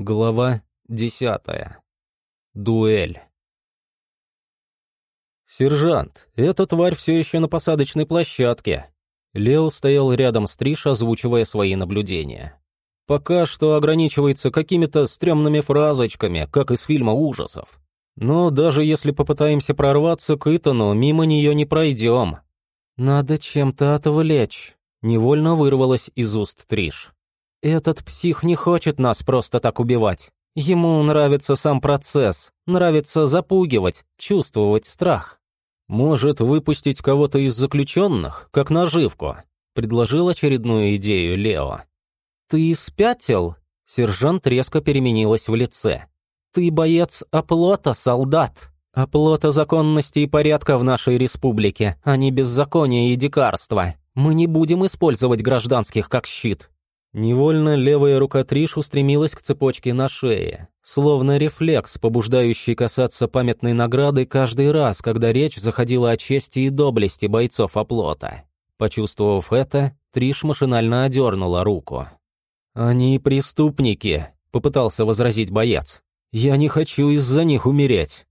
Глава десятая. Дуэль. «Сержант, эта тварь все еще на посадочной площадке». Лео стоял рядом с Триш, озвучивая свои наблюдения. «Пока что ограничивается какими-то стрёмными фразочками, как из фильма ужасов. Но даже если попытаемся прорваться к Итану, мимо нее не пройдем». «Надо чем-то отвлечь», — невольно вырвалось из уст Триш. Этот псих не хочет нас просто так убивать. Ему нравится сам процесс, нравится запугивать, чувствовать страх. Может, выпустить кого-то из заключенных, как наживку? Предложил очередную идею Лео. Ты спятил? Сержант резко переменилась в лице. Ты боец оплота, солдат. Оплота законности и порядка в нашей республике, а не беззакония и дикарства. Мы не будем использовать гражданских как щит. Невольно левая рука Триш устремилась к цепочке на шее, словно рефлекс, побуждающий касаться памятной награды каждый раз, когда речь заходила о чести и доблести бойцов оплота. Почувствовав это, Триш машинально одернула руку. «Они преступники», — попытался возразить боец. «Я не хочу из-за них умереть».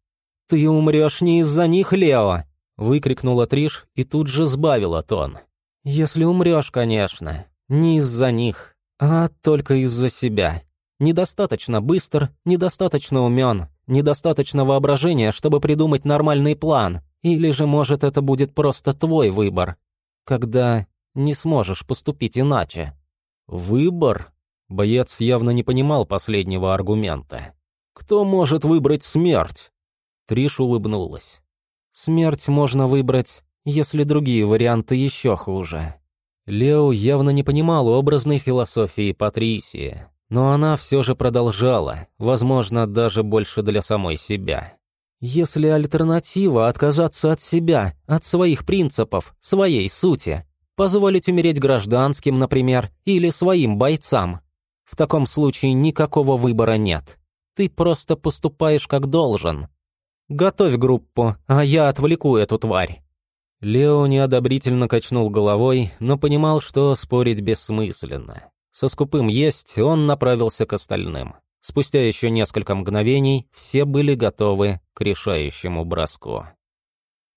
«Ты умрешь не из-за них, Лео!» — выкрикнула Триш и тут же сбавила тон. «Если умрешь, конечно. Не из-за них, а только из-за себя. Недостаточно быстр, недостаточно умен, недостаточно воображения, чтобы придумать нормальный план. Или же, может, это будет просто твой выбор, когда не сможешь поступить иначе. Выбор? Боец явно не понимал последнего аргумента. Кто может выбрать смерть? Триш улыбнулась. Смерть можно выбрать, если другие варианты еще хуже. Лео явно не понимал образной философии Патрисии, но она все же продолжала, возможно, даже больше для самой себя. Если альтернатива отказаться от себя, от своих принципов, своей сути, позволить умереть гражданским, например, или своим бойцам, в таком случае никакого выбора нет. Ты просто поступаешь как должен. Готовь группу, а я отвлеку эту тварь. Лео неодобрительно качнул головой, но понимал, что спорить бессмысленно. Со скупым есть он направился к остальным. Спустя еще несколько мгновений все были готовы к решающему броску.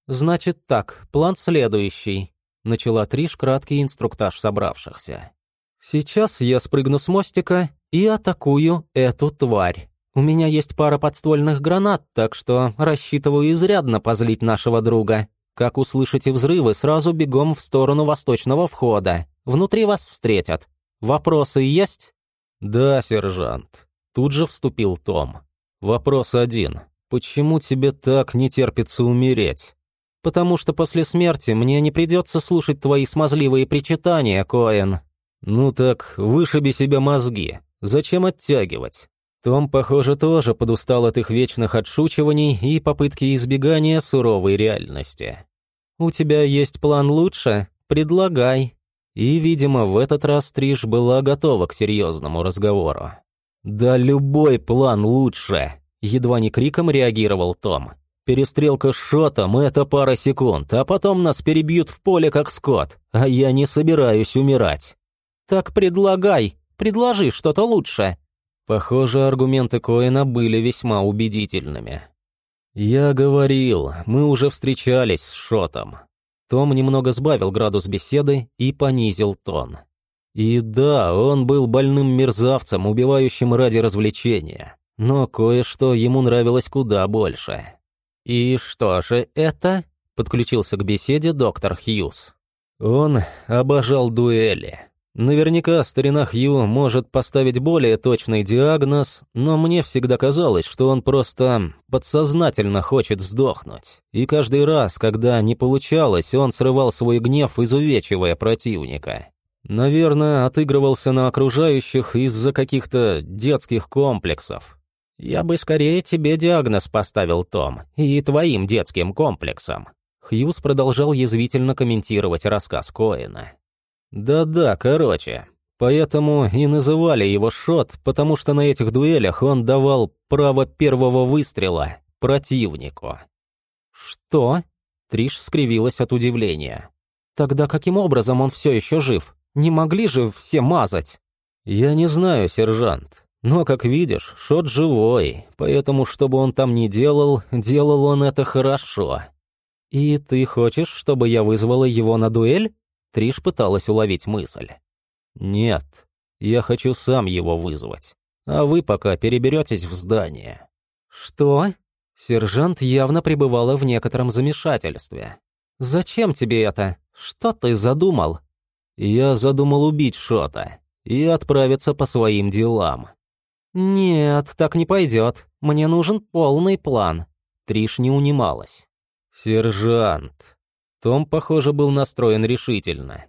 «Значит так, план следующий», — начала Триш краткий инструктаж собравшихся. «Сейчас я спрыгну с мостика и атакую эту тварь. У меня есть пара подствольных гранат, так что рассчитываю изрядно позлить нашего друга. Как услышите взрывы, сразу бегом в сторону восточного входа. Внутри вас встретят. Вопросы есть? Да, сержант. Тут же вступил Том. Вопрос один. Почему тебе так не терпится умереть? Потому что после смерти мне не придется слушать твои смазливые причитания, Коэн. Ну так, вышиби себе мозги. Зачем оттягивать? Том, похоже, тоже подустал от их вечных отшучиваний и попытки избегания суровой реальности. «У тебя есть план лучше? Предлагай». И, видимо, в этот раз Триш была готова к серьезному разговору. «Да любой план лучше!» Едва не криком реагировал Том. «Перестрелка с шотом — это пара секунд, а потом нас перебьют в поле как скот, а я не собираюсь умирать». «Так предлагай, предложи что-то лучше». Похоже, аргументы Коэна были весьма убедительными. «Я говорил, мы уже встречались с Шотом». Том немного сбавил градус беседы и понизил тон. И да, он был больным мерзавцем, убивающим ради развлечения. Но кое-что ему нравилось куда больше. «И что же это?» — подключился к беседе доктор Хьюз. Он обожал дуэли. Наверняка старина Хью может поставить более точный диагноз, но мне всегда казалось, что он просто подсознательно хочет сдохнуть. И каждый раз, когда не получалось, он срывал свой гнев, изувечивая противника. Наверное, отыгрывался на окружающих из-за каких-то детских комплексов. «Я бы скорее тебе диагноз поставил, Том, и твоим детским комплексом». Хьюз продолжал язвительно комментировать рассказ Коэна. Да-да, короче. Поэтому и называли его Шот, потому что на этих дуэлях он давал право первого выстрела противнику. Что? Триш скривилась от удивления. Тогда каким образом он все еще жив? Не могли же все мазать? Я не знаю, сержант. Но, как видишь, Шот живой, поэтому, что бы он там ни делал, делал он это хорошо. «И ты хочешь, чтобы я вызвала его на дуэль?» Триш пыталась уловить мысль. «Нет, я хочу сам его вызвать, а вы пока переберетесь в здание». «Что?» Сержант явно пребывала в некотором замешательстве. «Зачем тебе это? Что ты задумал?» «Я задумал убить Шота и отправиться по своим делам». «Нет, так не пойдет. Мне нужен полный план». Триш не унималась. «Сержант». Том, похоже, был настроен решительно.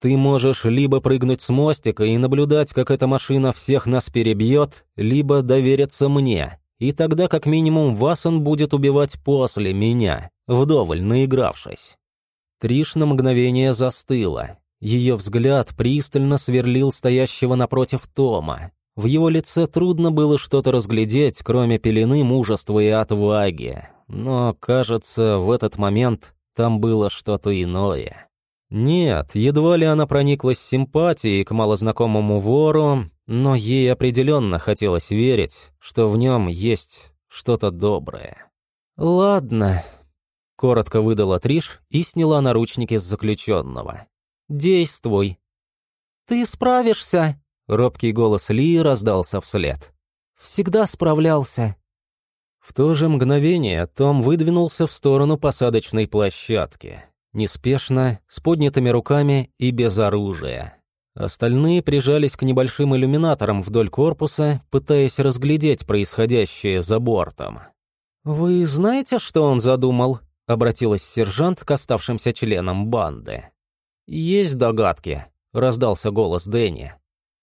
«Ты можешь либо прыгнуть с мостика и наблюдать, как эта машина всех нас перебьет, либо довериться мне, и тогда как минимум вас он будет убивать после меня, вдоволь наигравшись». Триш на мгновение застыла. Ее взгляд пристально сверлил стоящего напротив Тома. В его лице трудно было что-то разглядеть, кроме пелены мужества и отваги. Но, кажется, в этот момент там было что-то иное. Нет, едва ли она прониклась симпатией к малознакомому вору, но ей определенно хотелось верить, что в нем есть что-то доброе. «Ладно», — коротко выдала Триш и сняла наручники с заключенного. «Действуй». «Ты справишься», — робкий голос Ли раздался вслед. «Всегда справлялся». В то же мгновение Том выдвинулся в сторону посадочной площадки. Неспешно, с поднятыми руками и без оружия. Остальные прижались к небольшим иллюминаторам вдоль корпуса, пытаясь разглядеть происходящее за бортом. «Вы знаете, что он задумал?» — обратилась сержант к оставшимся членам банды. «Есть догадки», — раздался голос Дэнни.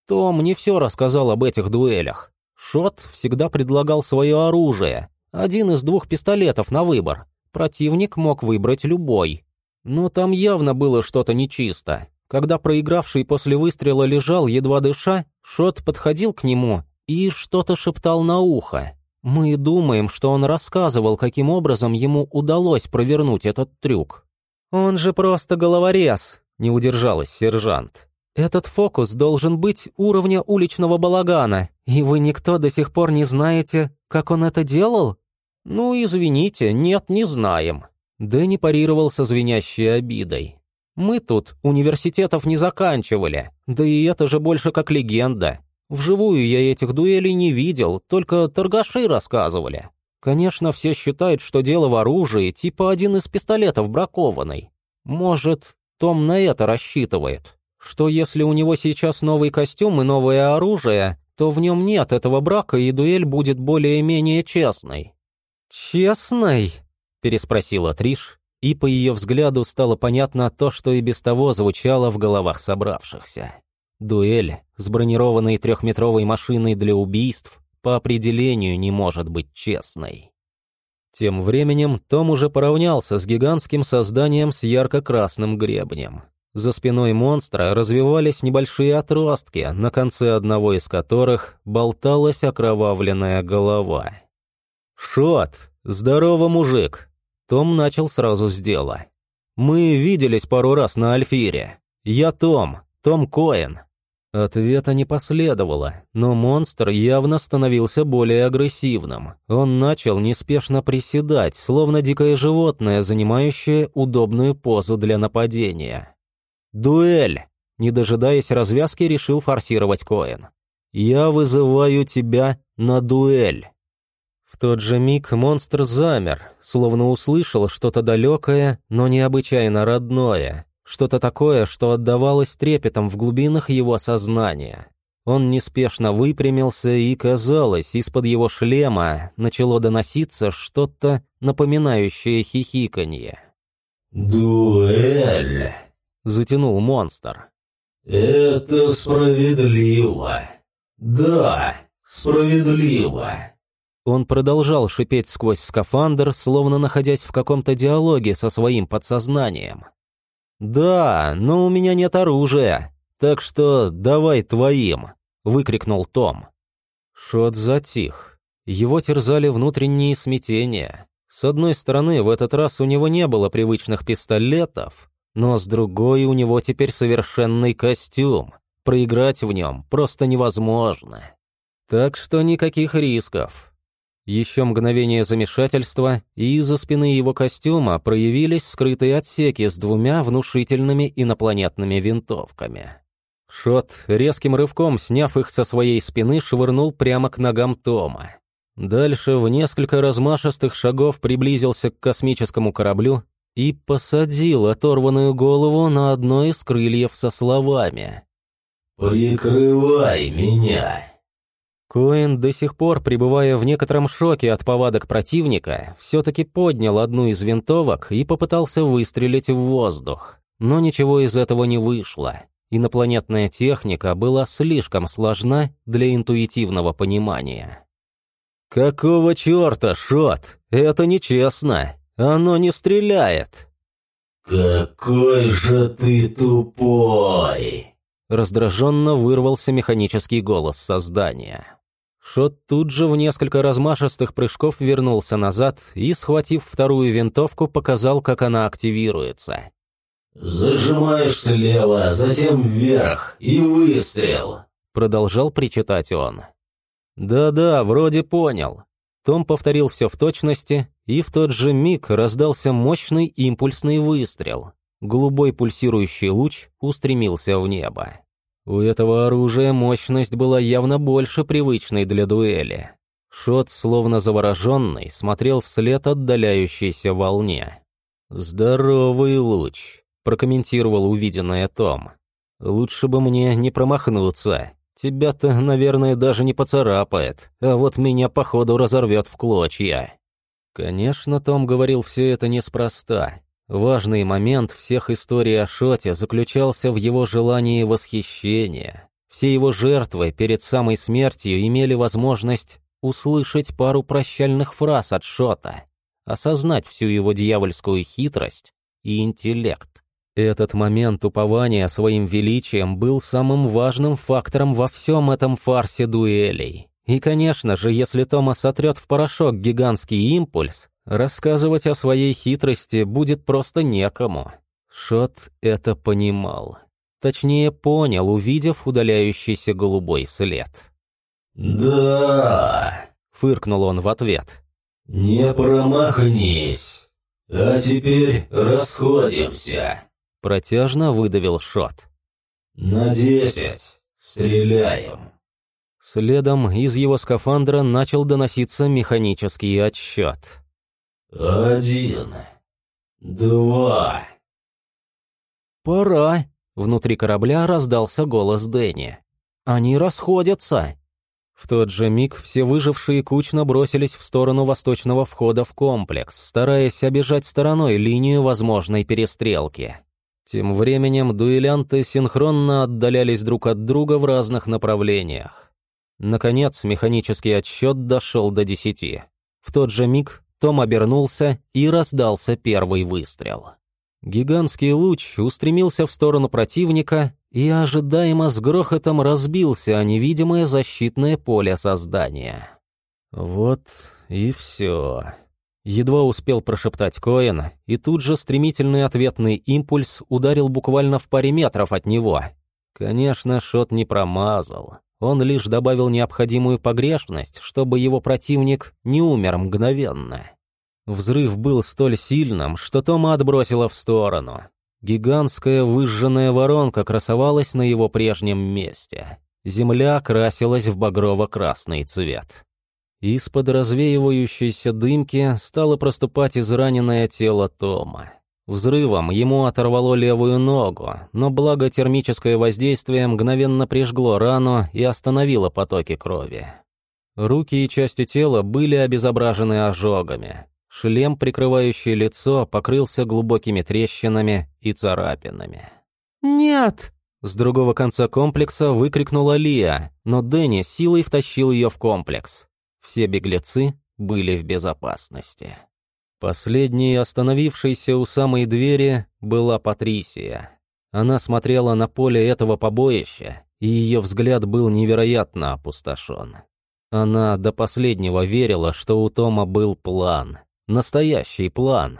«Том не все рассказал об этих дуэлях. Шот всегда предлагал свое оружие, один из двух пистолетов на выбор. Противник мог выбрать любой. Но там явно было что-то нечисто. Когда проигравший после выстрела лежал, едва дыша, Шот подходил к нему и что-то шептал на ухо. Мы думаем, что он рассказывал, каким образом ему удалось провернуть этот трюк. «Он же просто головорез», — не удержалась сержант. Этот фокус должен быть уровня уличного балагана, и вы никто до сих пор не знаете, как он это делал? Ну, извините, нет, не знаем. Дэнни парировал со звенящей обидой. Мы тут университетов не заканчивали, да и это же больше как легенда. Вживую я этих дуэлей не видел, только торгаши рассказывали. Конечно, все считают, что дело в оружии, типа один из пистолетов бракованный. Может, Том на это рассчитывает что если у него сейчас новый костюм и новое оружие, то в нем нет этого брака, и дуэль будет более-менее честной. «Честной?» — переспросила Триш, и по ее взгляду стало понятно то, что и без того звучало в головах собравшихся. Дуэль с бронированной трехметровой машиной для убийств по определению не может быть честной. Тем временем Том уже поравнялся с гигантским созданием с ярко-красным гребнем. За спиной монстра развивались небольшие отростки, на конце одного из которых болталась окровавленная голова. «Шот! Здорово, мужик!» Том начал сразу с дела. «Мы виделись пару раз на Альфире. Я Том, Том Коэн». Ответа не последовало, но монстр явно становился более агрессивным. Он начал неспешно приседать, словно дикое животное, занимающее удобную позу для нападения. «Дуэль!» Не дожидаясь развязки, решил форсировать Коэн. «Я вызываю тебя на дуэль!» В тот же миг монстр замер, словно услышал что-то далекое, но необычайно родное, что-то такое, что отдавалось трепетом в глубинах его сознания. Он неспешно выпрямился, и, казалось, из-под его шлема начало доноситься что-то напоминающее хихиканье. «Дуэль!» Затянул монстр. «Это справедливо. Да, справедливо». Он продолжал шипеть сквозь скафандр, словно находясь в каком-то диалоге со своим подсознанием. «Да, но у меня нет оружия, так что давай твоим», — выкрикнул Том. Шот затих. Его терзали внутренние смятения. С одной стороны, в этот раз у него не было привычных пистолетов, но с другой у него теперь совершенный костюм. Проиграть в нем просто невозможно. Так что никаких рисков. Еще мгновение замешательства, и из-за спины его костюма проявились скрытые отсеки с двумя внушительными инопланетными винтовками. Шот, резким рывком сняв их со своей спины, швырнул прямо к ногам Тома. Дальше в несколько размашистых шагов приблизился к космическому кораблю и посадил оторванную голову на одно из крыльев со словами «Прикрывай меня!» Коэн, до сих пор пребывая в некотором шоке от повадок противника, все-таки поднял одну из винтовок и попытался выстрелить в воздух. Но ничего из этого не вышло. Инопланетная техника была слишком сложна для интуитивного понимания. «Какого черта, Шот? Это нечестно! Оно не стреляет!» «Какой же ты тупой!» Раздраженно вырвался механический голос создания. Шот тут же в несколько размашистых прыжков вернулся назад и, схватив вторую винтовку, показал, как она активируется. «Зажимаешь слева, затем вверх и выстрел», — продолжал причитать он. «Да-да, вроде понял». Том повторил все в точности, и в тот же миг раздался мощный импульсный выстрел. Голубой пульсирующий луч устремился в небо. У этого оружия мощность была явно больше привычной для дуэли. Шот, словно завороженный, смотрел вслед отдаляющейся волне. «Здоровый луч», — прокомментировал увиденное Том. «Лучше бы мне не промахнуться. Тебя-то, наверное, даже не поцарапает, а вот меня, походу, разорвет в клочья». Конечно, Том говорил все это неспроста. Важный момент всех историй о Шоте заключался в его желании восхищения. Все его жертвы перед самой смертью имели возможность услышать пару прощальных фраз от Шота, осознать всю его дьявольскую хитрость и интеллект. Этот момент упования своим величием был самым важным фактором во всем этом фарсе дуэлей. И, конечно же, если Томас сотрет в порошок гигантский импульс, Рассказывать о своей хитрости будет просто некому. Шот это понимал. Точнее, понял, увидев удаляющийся голубой след. «Да!» — фыркнул он в ответ. «Не промахнись! А теперь расходимся!» Протяжно выдавил Шот. «На десять! Стреляем!» Следом из его скафандра начал доноситься механический отсчет. «Один, два...» «Пора!» — внутри корабля раздался голос Дэнни. «Они расходятся!» В тот же миг все выжившие кучно бросились в сторону восточного входа в комплекс, стараясь обижать стороной линию возможной перестрелки. Тем временем дуэлянты синхронно отдалялись друг от друга в разных направлениях. Наконец, механический отсчет дошел до десяти. В тот же миг том обернулся и раздался первый выстрел. Гигантский луч устремился в сторону противника и ожидаемо с грохотом разбился о невидимое защитное поле создания. Вот и все. Едва успел прошептать Коэн, и тут же стремительный ответный импульс ударил буквально в паре метров от него. Конечно, Шот не промазал. Он лишь добавил необходимую погрешность, чтобы его противник не умер мгновенно. Взрыв был столь сильным, что Тома отбросило в сторону. Гигантская выжженная воронка красовалась на его прежнем месте. Земля окрасилась в багрово-красный цвет. Из-под развеивающейся дымки стало проступать израненное тело Тома. Взрывом ему оторвало левую ногу, но благо термическое воздействие мгновенно прижгло рану и остановило потоки крови. Руки и части тела были обезображены ожогами. Шлем, прикрывающий лицо, покрылся глубокими трещинами и царапинами. «Нет!» С другого конца комплекса выкрикнула Лия, но Дэнни силой втащил ее в комплекс. Все беглецы были в безопасности. Последней, остановившейся у самой двери, была Патрисия. Она смотрела на поле этого побоища, и ее взгляд был невероятно опустошен. Она до последнего верила, что у Тома был план, настоящий план.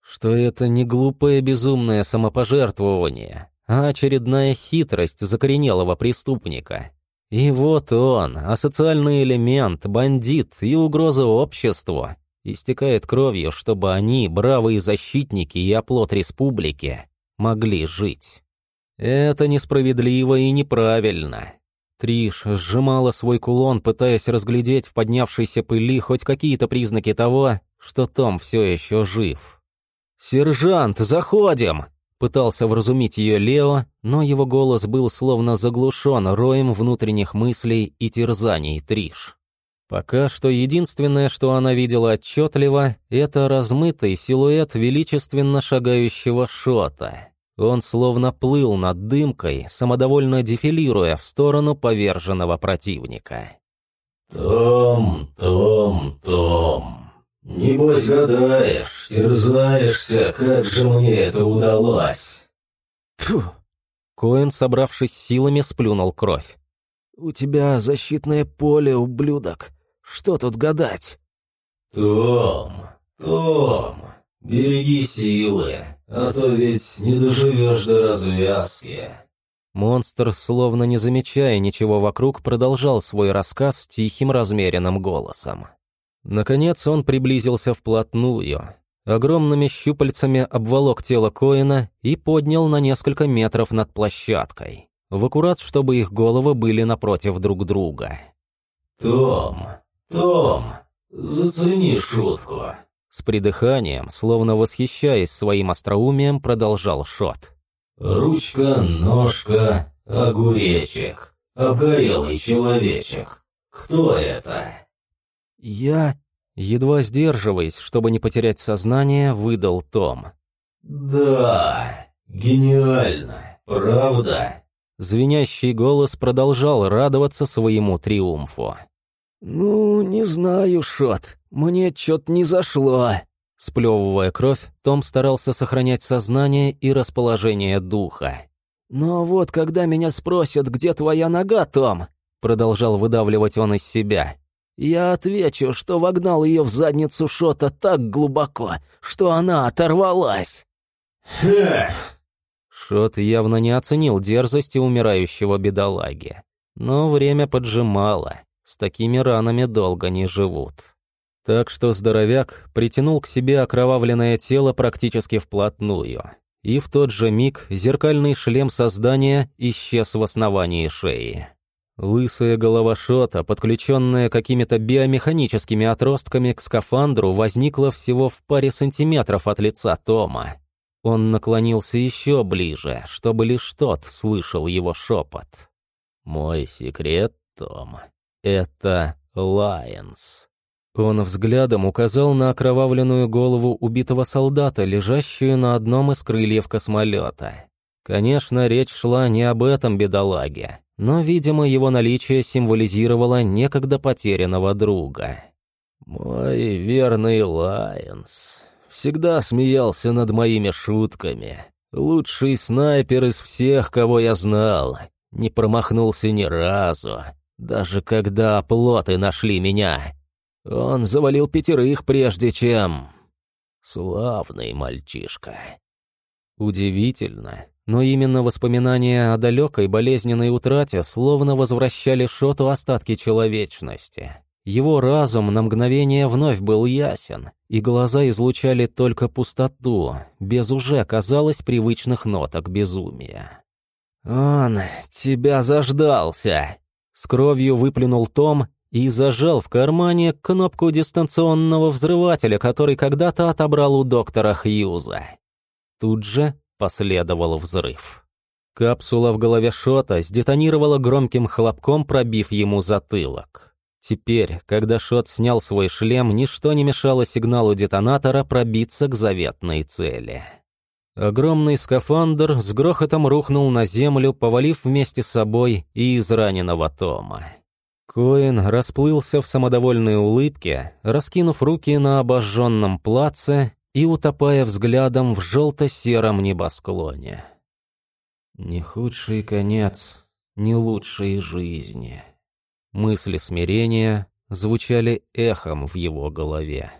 Что это не глупое безумное самопожертвование, а очередная хитрость закоренелого преступника. И вот он, асоциальный элемент, бандит и угроза обществу, истекает кровью, чтобы они, бравые защитники и оплот республики, могли жить. Это несправедливо и неправильно. Триш сжимала свой кулон, пытаясь разглядеть в поднявшейся пыли хоть какие-то признаки того, что Том все еще жив. «Сержант, заходим!» Пытался вразумить ее Лео, но его голос был словно заглушен роем внутренних мыслей и терзаний Триш. Пока что единственное, что она видела отчетливо, это размытый силуэт величественно шагающего Шота. Он словно плыл над дымкой, самодовольно дефилируя в сторону поверженного противника. «Том, Том, Том...» «Небось гадаешь, терзаешься, как же мне это удалось!» Фу! Коэн, собравшись силами, сплюнул кровь. «У тебя защитное поле, ублюдок. Что тут гадать?» «Том, Том, береги силы, а то ведь не доживешь до развязки». Монстр, словно не замечая ничего вокруг, продолжал свой рассказ тихим размеренным голосом. Наконец он приблизился вплотную, огромными щупальцами обволок тело Коина и поднял на несколько метров над площадкой, в аккурат, чтобы их головы были напротив друг друга. «Том, Том, зацени шутку!» С придыханием, словно восхищаясь своим остроумием, продолжал Шот. «Ручка, ножка, огуречек, обгорелый человечек. Кто это?» «Я...» Едва сдерживаясь, чтобы не потерять сознание, выдал Том. «Да, гениально, правда?» Звенящий голос продолжал радоваться своему триумфу. «Ну, не знаю, Шот, мне чё-то не зашло». Сплёвывая кровь, Том старался сохранять сознание и расположение духа. «Но вот когда меня спросят, где твоя нога, Том?» Продолжал выдавливать он из себя. Я отвечу, что вогнал ее в задницу Шота так глубоко, что она оторвалась. Шот явно не оценил дерзости умирающего бедолаги. Но время поджимало, с такими ранами долго не живут. Так что здоровяк притянул к себе окровавленное тело практически вплотную. И в тот же миг зеркальный шлем создания исчез в основании шеи. Лысая голова Шота, подключенная какими-то биомеханическими отростками к скафандру, возникла всего в паре сантиметров от лица Тома. Он наклонился еще ближе, чтобы лишь тот слышал его шепот. «Мой секрет, Том, это Лайенс». Он взглядом указал на окровавленную голову убитого солдата, лежащую на одном из крыльев космолета. Конечно, речь шла не об этом бедолаге но, видимо, его наличие символизировало некогда потерянного друга. «Мой верный Лайенс всегда смеялся над моими шутками. Лучший снайпер из всех, кого я знал, не промахнулся ни разу, даже когда плоты нашли меня. Он завалил пятерых прежде чем... Славный мальчишка. Удивительно, но именно воспоминания о далекой болезненной утрате словно возвращали Шоту остатки человечности. Его разум на мгновение вновь был ясен, и глаза излучали только пустоту, без уже, казалось, привычных ноток безумия. «Он тебя заждался!» С кровью выплюнул Том и зажал в кармане кнопку дистанционного взрывателя, который когда-то отобрал у доктора Хьюза. Тут же Последовал взрыв. Капсула в голове Шота сдетонировала громким хлопком, пробив ему затылок. Теперь, когда Шот снял свой шлем, ничто не мешало сигналу детонатора пробиться к заветной цели. Огромный скафандр с грохотом рухнул на землю, повалив вместе с собой и израненного Тома. Коин расплылся в самодовольной улыбке, раскинув руки на обожженном плаце и утопая взглядом в желто-сером небосклоне. Не худший конец, не лучшей жизни. Мысли смирения звучали эхом в его голове.